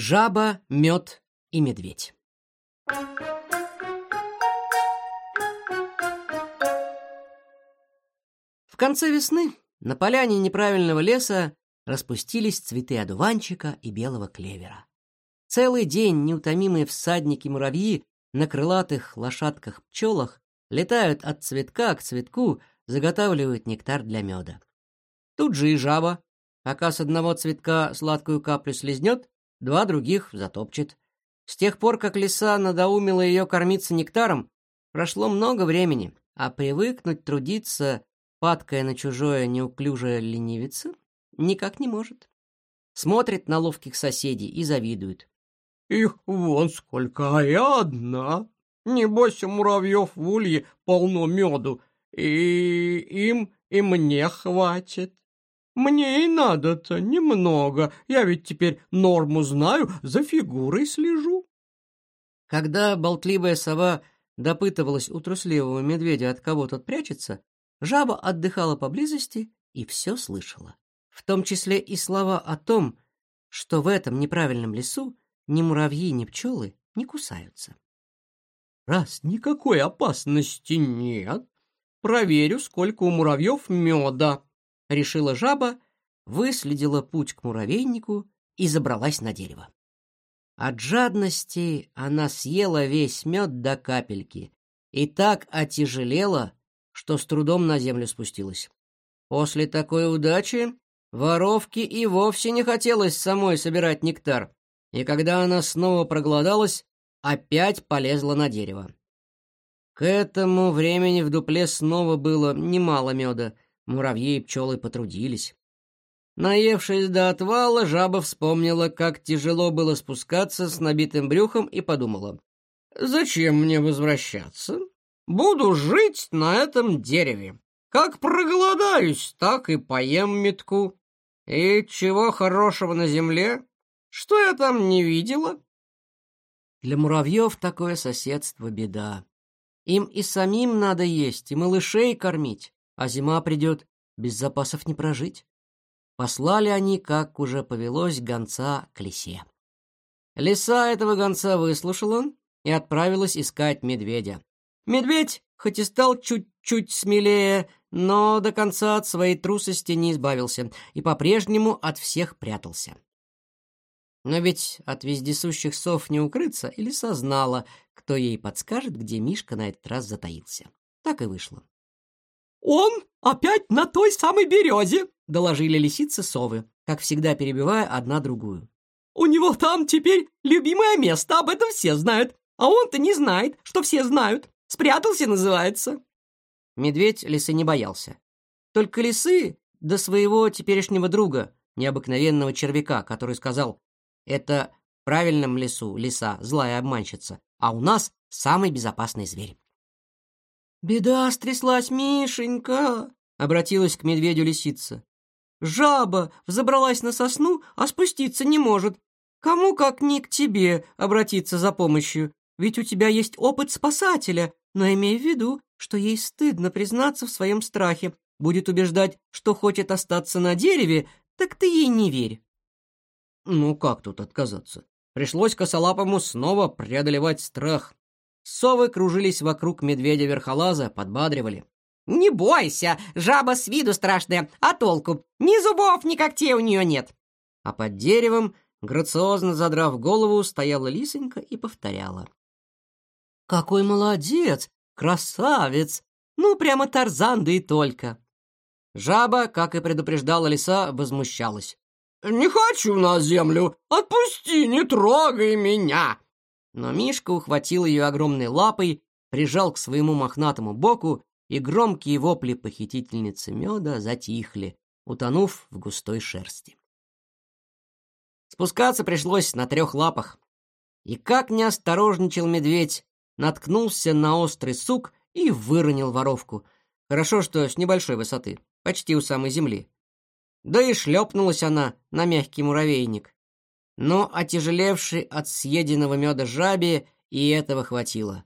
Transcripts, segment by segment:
Жаба, мед и медведь. В конце весны на поляне неправильного леса распустились цветы одуванчика и белого клевера. Целый день неутомимые всадники-муравьи на крылатых лошадках-пчелах летают от цветка к цветку, заготавливают нектар для меда. Тут же и жаба, пока с одного цветка сладкую каплю слезнет, два других затопчет. С тех пор, как лиса надоумила ее кормиться нектаром, прошло много времени, а привыкнуть трудиться, падкая на чужое неуклюжее ленивица, никак не может. Смотрит на ловких соседей и завидует. «Их вон сколько, а я одна. Небось, у муравьев в улье полно меду, и им и мне хватит». Мне и надо-то немного. Я ведь теперь норму знаю, за фигурой слежу. Когда болтливая сова допытывалась у трусливого медведя, от кого тот прячется, жаба отдыхала поблизости и все слышала. В том числе и слова о том, что в этом неправильном лесу ни муравьи, ни пчелы не кусаются. Раз никакой опасности нет, проверю, сколько у муравьев меда, решила жаба, выследила путь к муравейнику и забралась на дерево. От жадности она съела весь мед до капельки и так отяжелела, что с трудом на землю спустилась. После такой удачи воровке и вовсе не хотелось самой собирать нектар, и когда она снова проголодалась, опять полезла на дерево. К этому времени в дупле снова было немало меда — Муравьи и пчелы потрудились. Наевшись до отвала, жаба вспомнила, как тяжело было спускаться с набитым брюхом и подумала. «Зачем мне возвращаться? Буду жить на этом дереве. Как проголодаюсь, так и поем метку. И чего хорошего на земле? Что я там не видела?» Для муравьев такое соседство — беда. Им и самим надо есть, и малышей кормить а зима придет, без запасов не прожить. Послали они, как уже повелось, гонца к лисе. Лиса этого гонца выслушала и отправилась искать медведя. Медведь, хоть и стал чуть-чуть смелее, но до конца от своей трусости не избавился и по-прежнему от всех прятался. Но ведь от вездесущих сов не укрыться, и лиса знала, кто ей подскажет, где Мишка на этот раз затаился. Так и вышло. «Он опять на той самой березе!» — доложили лисицы совы, как всегда перебивая одна другую. «У него там теперь любимое место, об этом все знают, а он-то не знает, что все знают. Спрятался, называется». Медведь лисы не боялся. Только лисы до своего теперешнего друга, необыкновенного червяка, который сказал «Это в правильном лесу лиса, злая обманщица, а у нас самый безопасный зверь». «Беда стряслась, Мишенька!» — обратилась к медведю лисица. «Жаба взобралась на сосну, а спуститься не может. Кому, как ни к тебе, обратиться за помощью? Ведь у тебя есть опыт спасателя, но имей в виду, что ей стыдно признаться в своем страхе. Будет убеждать, что хочет остаться на дереве, так ты ей не верь». Ну, как тут отказаться? Пришлось косолапому снова преодолевать страх. Совы кружились вокруг медведя-верхолаза, подбадривали. «Не бойся, жаба с виду страшная, а толку? Ни зубов, ни когтей у нее нет!» А под деревом, грациозно задрав голову, стояла лисонька и повторяла. «Какой молодец! Красавец! Ну, прямо Тарзан, да и только!» Жаба, как и предупреждала лиса, возмущалась. «Не хочу на землю! Отпусти, не трогай меня!» Но Мишка ухватил ее огромной лапой, прижал к своему мохнатому боку, и громкие вопли похитительницы меда затихли, утонув в густой шерсти. Спускаться пришлось на трех лапах. И как не осторожничал медведь, наткнулся на острый сук и выронил воровку. Хорошо, что с небольшой высоты, почти у самой земли. Да и шлепнулась она на мягкий муравейник но отяжелевший от съеденного меда жабе и этого хватило.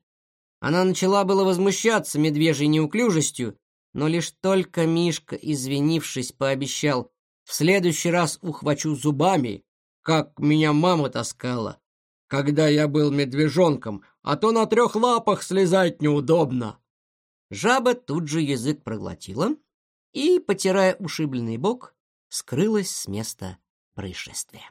Она начала было возмущаться медвежьей неуклюжестью, но лишь только Мишка, извинившись, пообещал «В следующий раз ухвачу зубами», как меня мама таскала, когда я был медвежонком, а то на трех лапах слезать неудобно. Жаба тут же язык проглотила и, потирая ушибленный бок, скрылась с места происшествия.